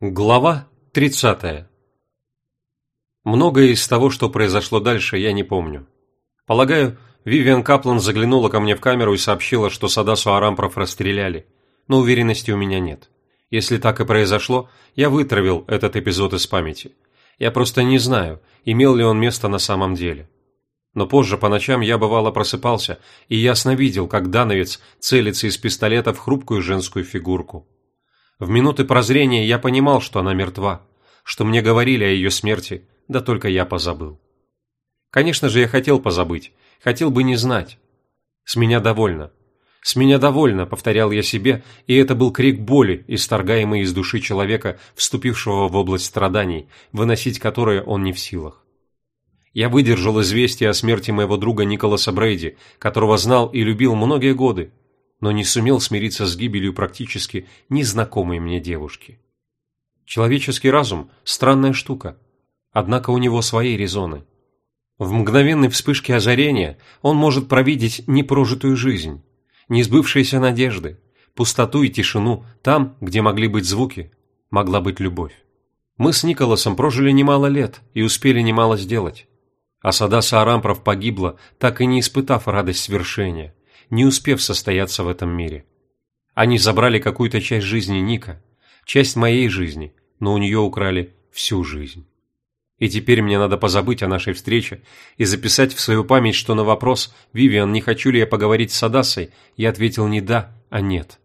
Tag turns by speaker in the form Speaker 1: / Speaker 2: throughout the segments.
Speaker 1: Глава 30. Многое из того, что произошло дальше, я не помню. Полагаю, Вивиан Каплан заглянула ко мне в камеру и сообщила, что Садасу Арампров расстреляли, но уверенности у меня нет. Если так и произошло, я вытравил этот эпизод из памяти. Я просто не знаю, имел ли он место на самом деле. Но позже по ночам я бывало просыпался и ясно видел, как Дановец целится из пистолета в хрупкую женскую фигурку. В минуты прозрения я понимал, что она мертва, что мне говорили о ее смерти, да только я позабыл. Конечно же, я хотел позабыть, хотел бы не знать. С меня довольно. С меня довольно, повторял я себе, и это был крик боли, исторгаемый из души человека, вступившего в область страданий, выносить которые он не в силах. Я выдержал известие о смерти моего друга Николаса Брейди, которого знал и любил многие годы, но не сумел смириться с гибелью практически незнакомой мне девушки. Человеческий разум – странная штука, однако у него свои резоны. В мгновенной вспышке озарения он может провидеть непрожитую жизнь, несбывшиеся надежды, пустоту и тишину там, где могли быть звуки, могла быть любовь. Мы с Николасом прожили немало лет и успели немало сделать. А Садаса Арампров погибла, так и не испытав радость свершения не успев состояться в этом мире. Они забрали какую-то часть жизни Ника, часть моей жизни, но у нее украли всю жизнь. И теперь мне надо позабыть о нашей встрече и записать в свою память, что на вопрос «Вивиан, не хочу ли я поговорить с Адасой?» я ответил не «да», а «нет».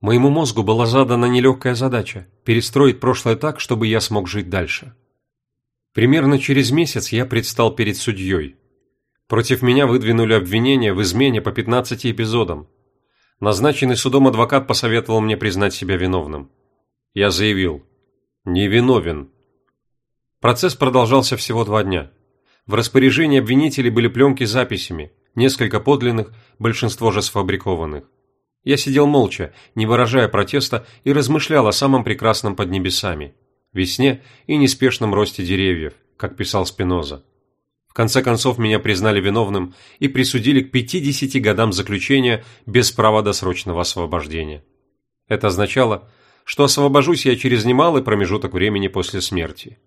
Speaker 1: Моему мозгу была задана нелегкая задача – перестроить прошлое так, чтобы я смог жить дальше. Примерно через месяц я предстал перед судьей, Против меня выдвинули обвинения в измене по 15 эпизодам. Назначенный судом адвокат посоветовал мне признать себя виновным. Я заявил «невиновен». Процесс продолжался всего два дня. В распоряжении обвинителей были пленки с записями, несколько подлинных, большинство же сфабрикованных. Я сидел молча, не выражая протеста, и размышлял о самом прекрасном под небесами – весне и неспешном росте деревьев, как писал Спиноза конце концов меня признали виновным и присудили к 50 годам заключения без права досрочного освобождения. Это означало, что освобожусь я через немалый промежуток времени после смерти.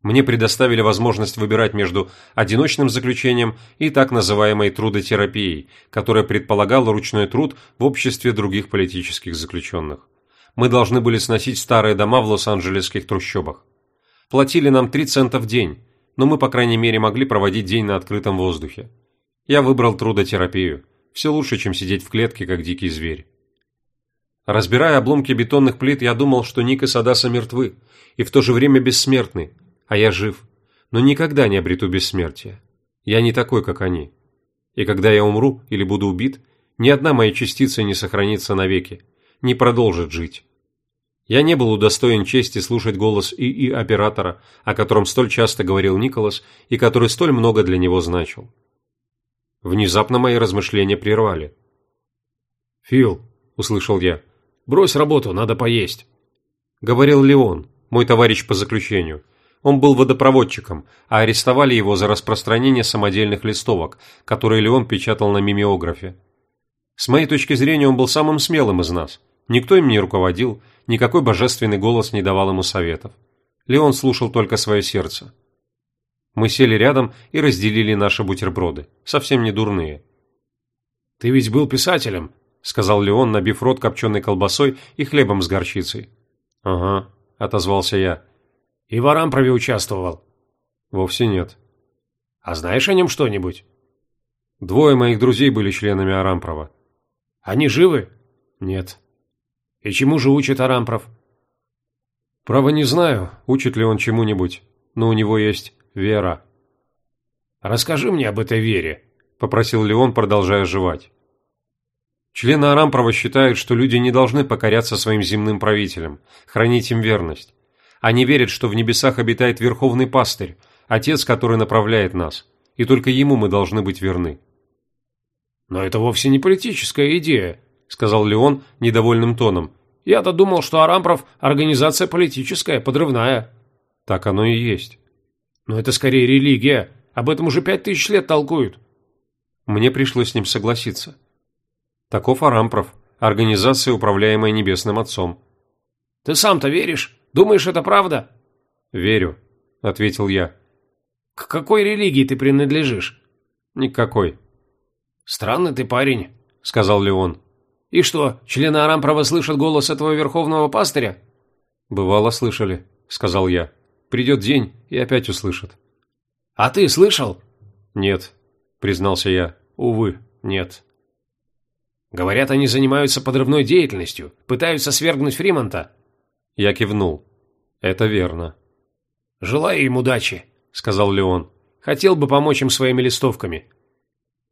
Speaker 1: Мне предоставили возможность выбирать между одиночным заключением и так называемой трудотерапией, которая предполагала ручной труд в обществе других политических заключенных. Мы должны были сносить старые дома в лос-анджелесских трущобах. Платили нам 3 цента в день, но мы, по крайней мере, могли проводить день на открытом воздухе. Я выбрал трудотерапию. Все лучше, чем сидеть в клетке, как дикий зверь. Разбирая обломки бетонных плит, я думал, что Ник и Садаса мертвы, и в то же время бессмертны, а я жив, но никогда не обрету бессмертия. Я не такой, как они. И когда я умру или буду убит, ни одна моя частица не сохранится навеки, не продолжит жить. Я не был удостоен чести слушать голос ИИ-оператора, о котором столь часто говорил Николас и который столь много для него значил. Внезапно мои размышления прервали. «Фил», — услышал я, — «брось работу, надо поесть», — говорил Леон, мой товарищ по заключению. Он был водопроводчиком, а арестовали его за распространение самодельных листовок, которые Леон печатал на мимеографе. С моей точки зрения, он был самым смелым из нас. Никто им не руководил, никакой божественный голос не давал ему советов. Леон слушал только свое сердце. Мы сели рядом и разделили наши бутерброды, совсем не дурные. «Ты ведь был писателем», — сказал Леон, набив рот копченой колбасой и хлебом с горчицей. «Ага», — отозвался я. «И в Арампрове участвовал?» «Вовсе нет». «А знаешь о нем что-нибудь?» «Двое моих друзей были членами Арампрова». «Они живы?» «Нет». И чему же учит Арампров? Право не знаю, учит ли он чему-нибудь, но у него есть вера. Расскажи мне об этой вере, попросил Леон, продолжая жевать. Члены Арампрова считают, что люди не должны покоряться своим земным правителям, хранить им верность. Они верят, что в небесах обитает Верховный Пастырь, Отец, который направляет нас, и только Ему мы должны быть верны. Но это вовсе не политическая идея, сказал Леон недовольным тоном. «Я-то думал, что Арампров – организация политическая, подрывная». «Так оно и есть». «Но это скорее религия. Об этом уже пять тысяч лет толкуют». Мне пришлось с ним согласиться. Таков Арампров, организация, управляемая Небесным Отцом.
Speaker 2: Ты сам-то веришь? Думаешь, это правда?»
Speaker 1: «Верю», — ответил я.
Speaker 2: «К какой религии ты принадлежишь?»
Speaker 1: «Никакой».
Speaker 2: «Странный ты парень», —
Speaker 1: сказал Леон.
Speaker 2: «И что, члены Арампрова слышат голос этого верховного пастыря?»
Speaker 1: «Бывало, слышали», — сказал я. «Придет день, и опять услышат».
Speaker 2: «А ты слышал?»
Speaker 1: «Нет», — признался я. «Увы, нет».
Speaker 2: «Говорят, они занимаются подрывной деятельностью, пытаются свергнуть Фримонта».
Speaker 1: Я кивнул. «Это верно».
Speaker 2: «Желаю им удачи», — сказал Леон.
Speaker 1: «Хотел бы помочь им своими листовками».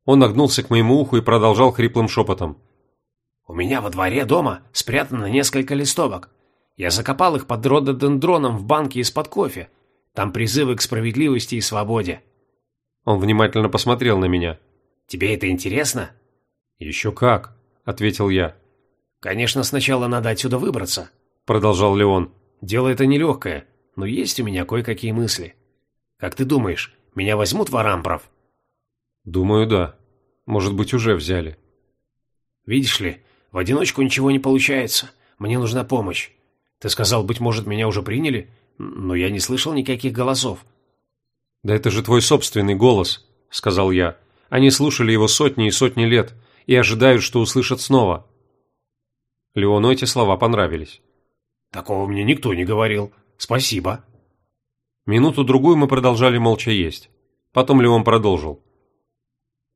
Speaker 1: Он нагнулся к моему уху и продолжал хриплым шепотом.
Speaker 2: «У меня во дворе дома спрятано несколько листовок. Я закопал их под рододендроном в банке из-под кофе. Там призывы к справедливости и свободе».
Speaker 1: Он внимательно посмотрел на меня.
Speaker 2: «Тебе это интересно?»
Speaker 1: «Еще как», — ответил я.
Speaker 2: «Конечно, сначала надо отсюда выбраться», —
Speaker 1: продолжал Леон.
Speaker 2: «Дело это нелегкое, но есть у меня кое-какие мысли. Как ты думаешь, меня возьмут в Арампров?»
Speaker 1: «Думаю, да. Может быть, уже взяли».
Speaker 2: «Видишь ли, в одиночку ничего не получается. Мне нужна помощь. Ты сказал, быть может, меня уже приняли, но я не слышал никаких голосов».
Speaker 1: «Да это же твой собственный голос», — сказал я. «Они слушали его сотни и сотни лет и ожидают, что услышат снова». Леону эти слова понравились.
Speaker 2: «Такого мне никто не говорил. Спасибо».
Speaker 1: Минуту-другую мы продолжали молча есть. Потом Леон продолжил.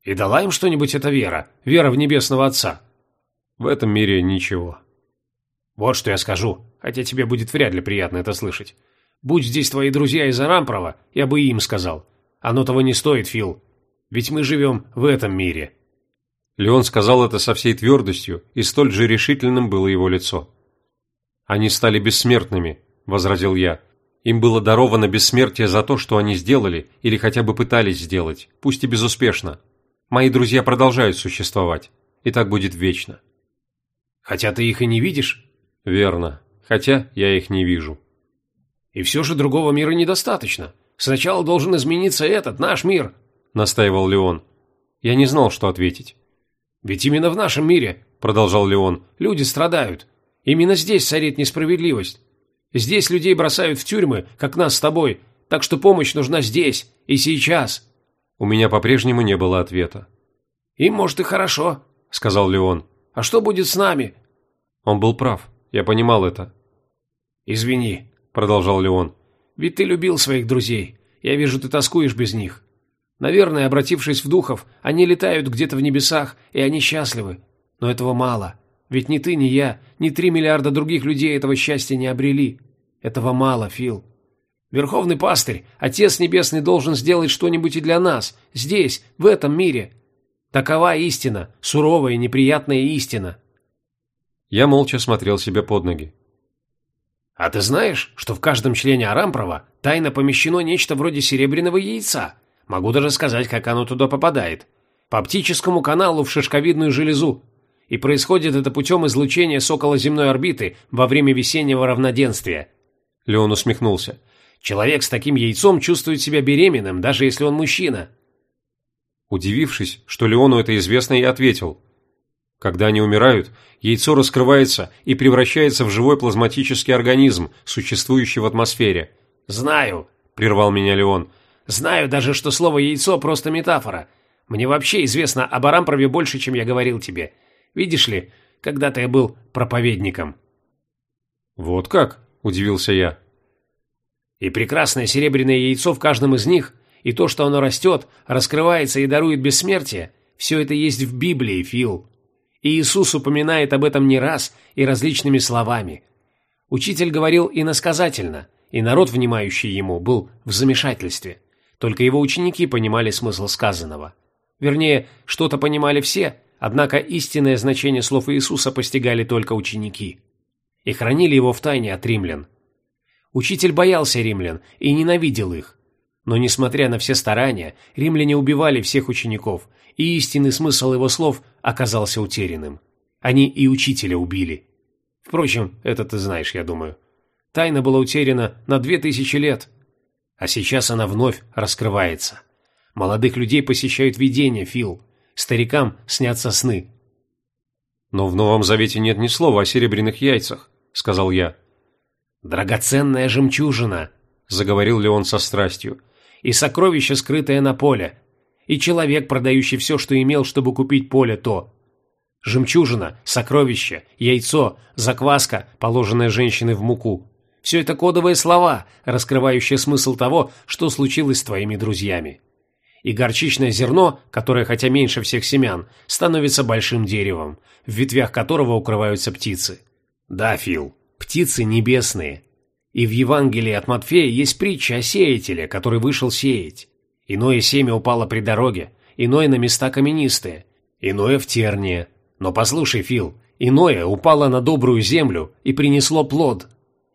Speaker 2: «И дала им что-нибудь эта вера? Вера в Небесного Отца?»
Speaker 1: «В этом мире ничего».
Speaker 2: «Вот что я скажу, хотя тебе будет вряд ли приятно это слышать. Будь здесь твои друзья из Арампрова, я бы им сказал. Оно того не стоит, Фил. Ведь мы живем в этом мире».
Speaker 1: Леон сказал это со всей твердостью, и столь же решительным было его лицо. «Они стали бессмертными», — возразил я. «Им было даровано бессмертие за то, что они сделали или хотя бы пытались сделать, пусть и безуспешно. Мои друзья продолжают существовать, и так будет вечно».
Speaker 2: «Хотя ты их и не видишь?»
Speaker 1: «Верно. Хотя я их не вижу».
Speaker 2: «И все же другого мира недостаточно. Сначала должен измениться этот, наш мир», —
Speaker 1: настаивал Леон. Я не знал, что ответить.
Speaker 2: «Ведь именно в нашем мире», — продолжал Леон, — «люди страдают. Именно здесь царит несправедливость. Здесь людей бросают в тюрьмы, как нас с тобой, так что помощь нужна здесь и сейчас».
Speaker 1: У меня по-прежнему не было ответа.
Speaker 2: «Им, может, и хорошо», — сказал Леон. «А что будет с нами?»
Speaker 1: Он был прав. Я понимал это.
Speaker 2: «Извини», — продолжал Леон. «Ведь ты любил своих друзей. Я вижу, ты тоскуешь без них. Наверное, обратившись в духов, они летают где-то в небесах, и они счастливы. Но этого мало. Ведь ни ты, ни я, ни три миллиарда других людей этого счастья не обрели. Этого мало, Фил. Верховный пастырь, Отец Небесный должен сделать что-нибудь и для нас, здесь, в этом мире. Такова истина, суровая и неприятная истина.
Speaker 1: Я молча смотрел себе под ноги.
Speaker 2: А ты знаешь, что в каждом члене Арампрова тайно помещено нечто вроде серебряного яйца? Могу даже сказать, как оно туда попадает. По оптическому каналу в шишковидную железу. И происходит это путем излучения с околоземной орбиты во время весеннего равноденствия.
Speaker 1: Леон усмехнулся.
Speaker 2: Человек с таким яйцом чувствует себя беременным, даже если он мужчина.
Speaker 1: Удивившись, что Леону это известно, я ответил. Когда они умирают, яйцо раскрывается и превращается в живой плазматический организм, существующий в атмосфере.
Speaker 2: «Знаю», —
Speaker 1: прервал меня Леон, —
Speaker 2: Знаю даже, что слово «яйцо» просто метафора. Мне вообще известно об Арампрове больше, чем я говорил тебе. Видишь ли, когда-то я был проповедником».
Speaker 1: «Вот как?» – удивился я.
Speaker 2: «И прекрасное серебряное яйцо в каждом из них, и то, что оно растет, раскрывается и дарует бессмертие, все это есть в Библии, Фил. И Иисус упоминает об этом не раз и различными словами. Учитель говорил иносказательно, и народ, внимающий ему, был в замешательстве. Только его ученики понимали смысл сказанного. Вернее, что-то понимали все, однако истинное значение слов Иисуса постигали только ученики. И хранили его в тайне от римлян. Учитель боялся римлян и ненавидел их. Но, несмотря на все старания, римляне убивали всех учеников, и истинный смысл его слов оказался утерянным. Они и учителя убили. Впрочем, это ты знаешь, я думаю. Тайна была утеряна на две тысячи лет, а сейчас она вновь раскрывается. Молодых людей посещают видения, Фил. Старикам снятся сны.
Speaker 1: «Но в Новом Завете нет ни слова о серебряных яйцах», — сказал я.
Speaker 2: «Драгоценная жемчужина», — заговорил Леон со страстью, «и сокровище, скрытое на поле, и человек, продающий все, что имел, чтобы купить поле то. Жемчужина, сокровище, яйцо, закваска, положенная женщиной в муку. Все это кодовые слова, раскрывающие смысл того, что случилось с твоими друзьями. И горчичное зерно, которое, хотя меньше всех семян, становится большим деревом, в ветвях которого укрываются птицы. Да, Фил, птицы небесные. И в Евангелии от Матфея есть притча о сеятеле, который вышел сеять. Иное семя упало при дороге, иное на места каменистые, иное в тернии. Но послушай, Фил, иное упало на добрую землю и принесло плод.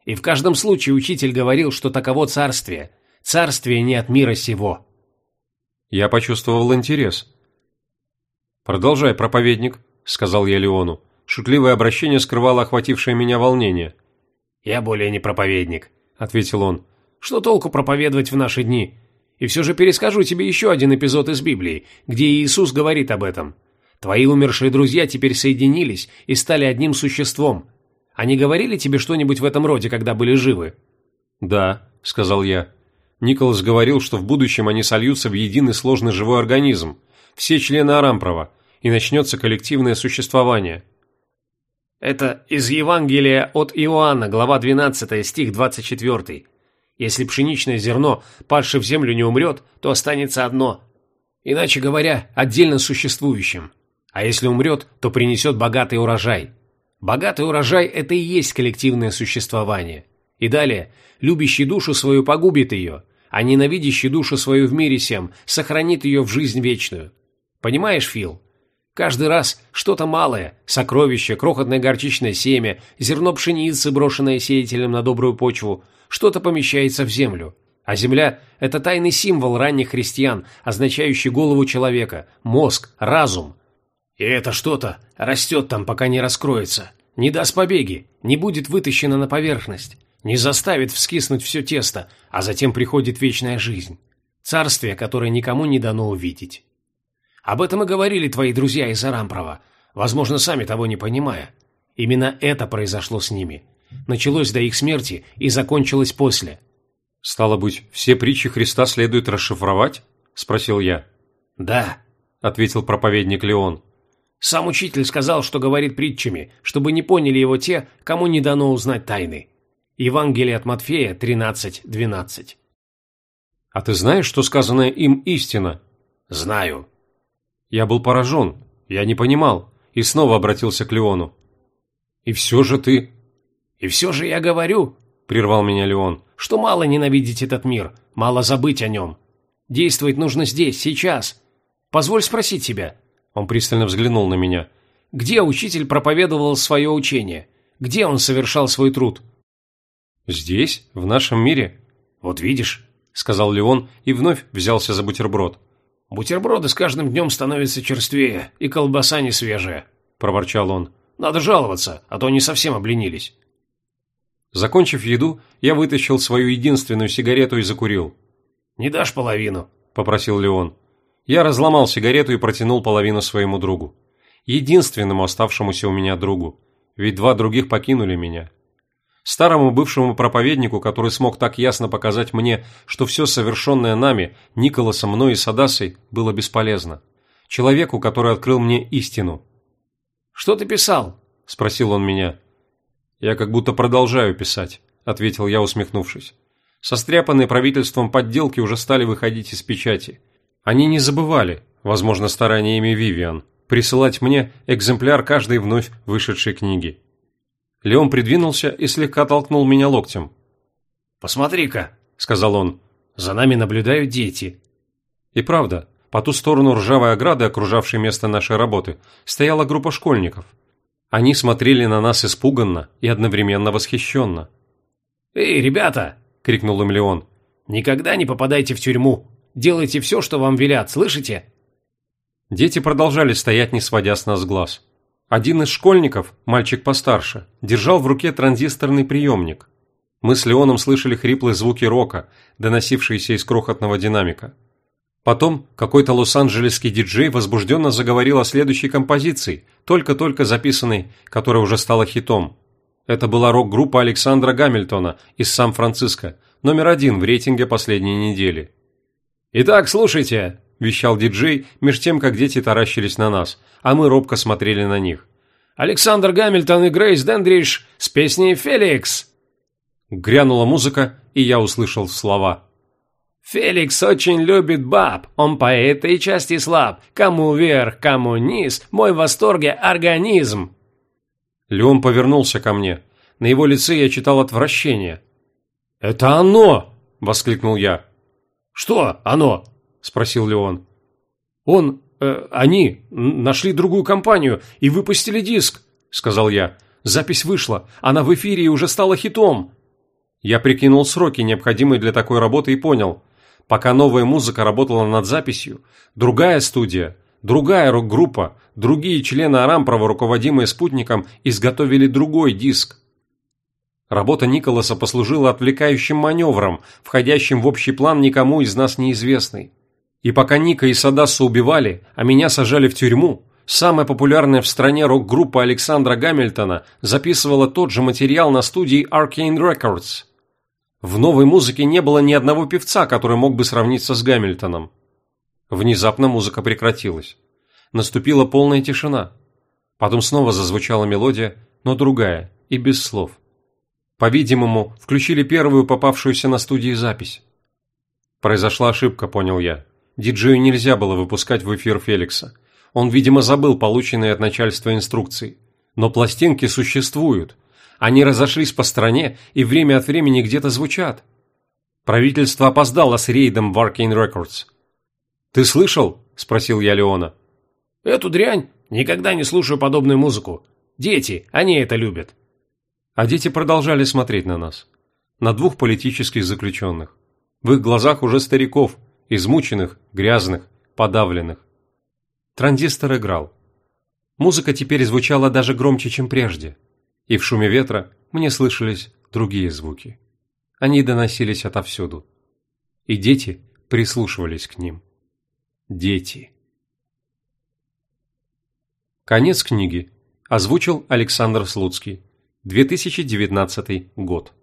Speaker 2: И в каждом случае учитель говорил, что таково царствие. Царствие не от мира сего.
Speaker 1: Я почувствовал интерес. «Продолжай, проповедник», — сказал я Леону. Шутливое обращение скрывало охватившее меня волнение.
Speaker 2: «Я более не проповедник», — ответил он. «Что толку проповедовать в наши дни? И все же перескажу тебе еще один эпизод из Библии, где Иисус говорит об этом. Твои умершие друзья теперь соединились и стали одним существом. Они говорили тебе что-нибудь в этом роде, когда были живы?»
Speaker 1: «Да», — сказал я. Николас говорил, что в будущем они сольются в единый сложный живой организм, все члены Арампрова, и начнется коллективное существование.
Speaker 2: Это из Евангелия от Иоанна, глава 12, стих 24. Если пшеничное зерно, падшее в землю, не умрет, то останется одно. Иначе говоря, отдельно существующим. А если умрет, то принесет богатый урожай. Богатый урожай – это и есть коллективное существование. И далее, любящий душу свою погубит ее, а ненавидящий душу свою в мире всем сохранит ее в жизнь вечную. Понимаешь, Фил? Каждый раз что-то малое, сокровище, крохотное горчичное семя, зерно пшеницы, брошенное сеятелем на добрую почву, что-то помещается в землю. А земля – это тайный символ ранних христиан, означающий голову человека, мозг, разум. И это что-то растет там, пока не раскроется, не даст побеги, не будет вытащено на поверхность, не заставит вскиснуть все тесто, а затем приходит вечная жизнь. Царствие, которое никому не дано увидеть. Об этом и говорили твои друзья из Арампрова, возможно, сами того не понимая. Именно это произошло с ними. Началось до их смерти и закончилось после.
Speaker 1: «Стало быть, все притчи Христа следует расшифровать?» – спросил я.
Speaker 2: «Да», – ответил проповедник Леон. «Сам учитель сказал, что говорит притчами, чтобы не поняли его те, кому не дано узнать тайны. Евангелие от Матфея 13.12».
Speaker 1: «А ты знаешь, что сказанное им истина?»
Speaker 2: «Знаю»,
Speaker 1: я был поражен, я не понимал, и снова обратился к Леону. «И все же ты...»
Speaker 2: «И все же я говорю», — прервал меня Леон, «что мало ненавидеть этот мир, мало забыть о нем. Действовать нужно здесь, сейчас. Позволь спросить тебя». Он пристально взглянул на меня. «Где учитель проповедовал свое учение? Где он совершал свой труд?»
Speaker 1: «Здесь, в нашем мире».
Speaker 2: «Вот видишь», —
Speaker 1: сказал Леон и вновь взялся за бутерброд.
Speaker 2: «Бутерброды с каждым днем становятся черствее, и колбаса не свежая», – проворчал он. «Надо жаловаться, а то они совсем обленились».
Speaker 1: Закончив еду, я вытащил свою единственную сигарету и закурил.
Speaker 2: «Не дашь половину?»
Speaker 1: – попросил Леон. Я разломал сигарету и протянул половину своему другу. Единственному оставшемуся у меня другу. Ведь два других покинули меня. Старому бывшему проповеднику, который смог так ясно показать мне, что все совершенное нами, Николасом, мной и Садасой, было бесполезно. Человеку, который открыл мне истину.
Speaker 2: «Что ты писал?» – спросил он меня.
Speaker 1: «Я как будто продолжаю писать», – ответил я, усмехнувшись. Состряпанные правительством подделки уже стали выходить из печати. Они не забывали, возможно, стараниями Вивиан, присылать мне экземпляр каждой вновь вышедшей книги. Леон придвинулся и слегка толкнул меня локтем.
Speaker 2: «Посмотри-ка», — сказал он, — «за нами наблюдают дети».
Speaker 1: И правда, по ту сторону ржавой ограды, окружавшей место нашей работы, стояла группа школьников. Они смотрели на нас испуганно и одновременно восхищенно.
Speaker 2: «Эй, ребята!» — крикнул им Леон. «Никогда не попадайте в тюрьму. Делайте все, что вам велят, слышите?»
Speaker 1: Дети продолжали стоять, не сводя с нас глаз. Один из школьников, мальчик постарше, держал в руке транзисторный приемник. Мы с Леоном слышали хриплые звуки рока, доносившиеся из крохотного динамика. Потом какой-то лос-анджелесский диджей возбужденно заговорил о следующей композиции, только-только записанной, которая уже стала хитом. Это была рок-группа Александра Гамильтона из Сан-Франциско, номер один в рейтинге последней недели.
Speaker 2: «Итак, слушайте», –
Speaker 1: вещал диджей, меж тем, как дети таращились на нас, а мы робко смотрели на них.
Speaker 2: «Александр Гамильтон и Грейс Дендриш с песней «Феликс».
Speaker 1: Грянула музыка, и я услышал слова.
Speaker 2: «Феликс очень любит баб, он по этой части слаб. Кому вверх, кому низ, мой в восторге организм».
Speaker 1: Леон повернулся ко мне. На его лице я читал отвращение.
Speaker 2: «Это оно!» – воскликнул я.
Speaker 1: «Что оно?» – спросил Леон.
Speaker 2: «Он, э, они нашли другую компанию и выпустили диск», – сказал я. «Запись вышла, она в эфире и уже стала хитом».
Speaker 1: Я прикинул сроки, необходимые для такой работы, и понял. Пока новая музыка работала над записью, другая студия, другая рок-группа, другие члены Арампрова, руководимые спутником, изготовили другой диск. Работа Николаса послужила отвлекающим маневром, входящим в общий план никому из нас неизвестный. И пока Ника и Садасу убивали, а меня сажали в тюрьму, самая популярная в стране рок-группа Александра Гамильтона записывала тот же материал на студии Arcane Records. В новой музыке не было ни одного певца, который мог бы сравниться с Гамильтоном. Внезапно музыка прекратилась. Наступила полная тишина. Потом снова зазвучала мелодия, но другая и без слов. По-видимому, включили первую попавшуюся на студии запись. Произошла ошибка, понял я. Диджею нельзя было выпускать в эфир Феликса. Он, видимо, забыл полученные от начальства инструкции. Но пластинки существуют. Они разошлись по стране и время от времени где-то звучат. Правительство опоздало с рейдом в Arcane Records. «Ты слышал?» – спросил я Леона.
Speaker 2: «Эту дрянь? Никогда не слушаю подобную музыку. Дети, они это любят».
Speaker 1: А дети продолжали смотреть на нас. На двух политических заключенных. В их глазах уже стариков, измученных, грязных, подавленных. Транзистор играл. Музыка теперь звучала даже громче, чем прежде. И в шуме ветра мне слышались другие звуки. Они доносились отовсюду. И дети прислушивались к ним. Дети. Конец книги. Озвучил Александр Слуцкий. 2019 год.